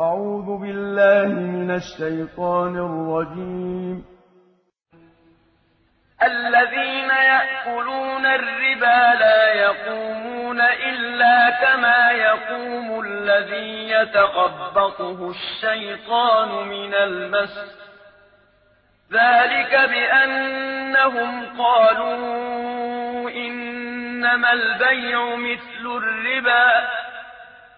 أعوذ بالله من الشيطان الرجيم. الذين يأكلون الربا لا يقومون إلا كما يقوم الذي يتخبطه الشيطان من المس. ذلك بأنهم قالوا إنما البيع مثل الربا.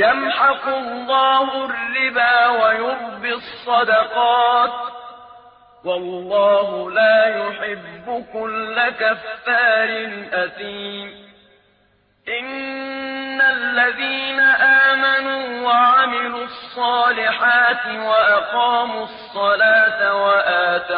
يمحق الله الربا ويربي الصدقات والله لا يحب كل كفار أثيم. إن الذين آمنوا وعملوا الصالحات وأقاموا الصلاة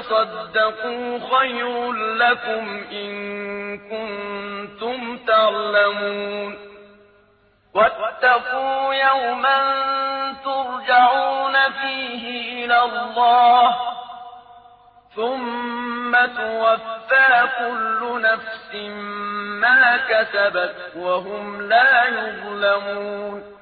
تصدقوا خير لكم إن كنتم تعلمون واتقوا يوما ترجعون فيه إلى الله ثم توفى كل نفس ما كسبت وهم لا يظلمون